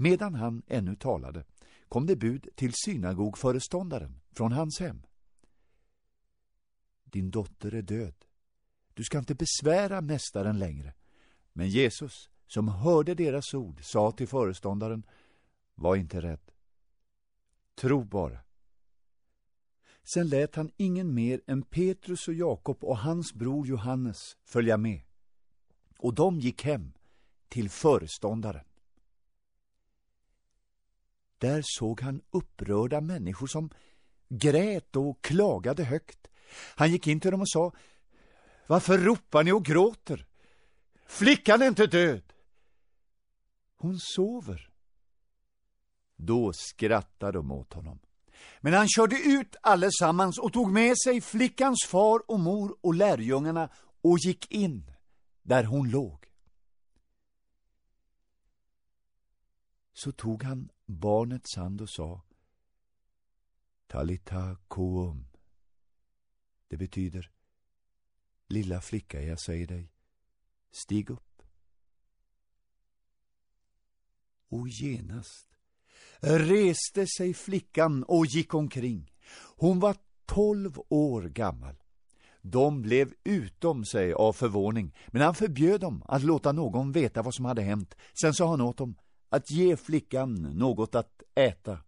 Medan han ännu talade kom det bud till synagogföreståndaren från hans hem. Din dotter är död. Du ska inte besvära mästaren längre. Men Jesus, som hörde deras ord, sa till föreståndaren, var inte rädd. Tro bara. Sen lät han ingen mer än Petrus och Jakob och hans bror Johannes följa med. Och de gick hem till föreståndaren. Där såg han upprörda människor som grät och klagade högt. Han gick in till dem och sa Varför ropar ni och gråter? Flickan är inte död. Hon sover. Då skrattade de åt honom. Men han körde ut allesammans och tog med sig flickans far och mor och lärjungarna och gick in där hon låg. Så tog han barnets hand och sa Talita koum. Det betyder Lilla flicka, jag säger dig, stig upp. Och genast reste sig flickan och gick omkring. Hon var tolv år gammal. De blev utom sig av förvåning, men han förbjöd dem att låta någon veta vad som hade hänt. Sen sa han åt dem att ge flickan något att äta.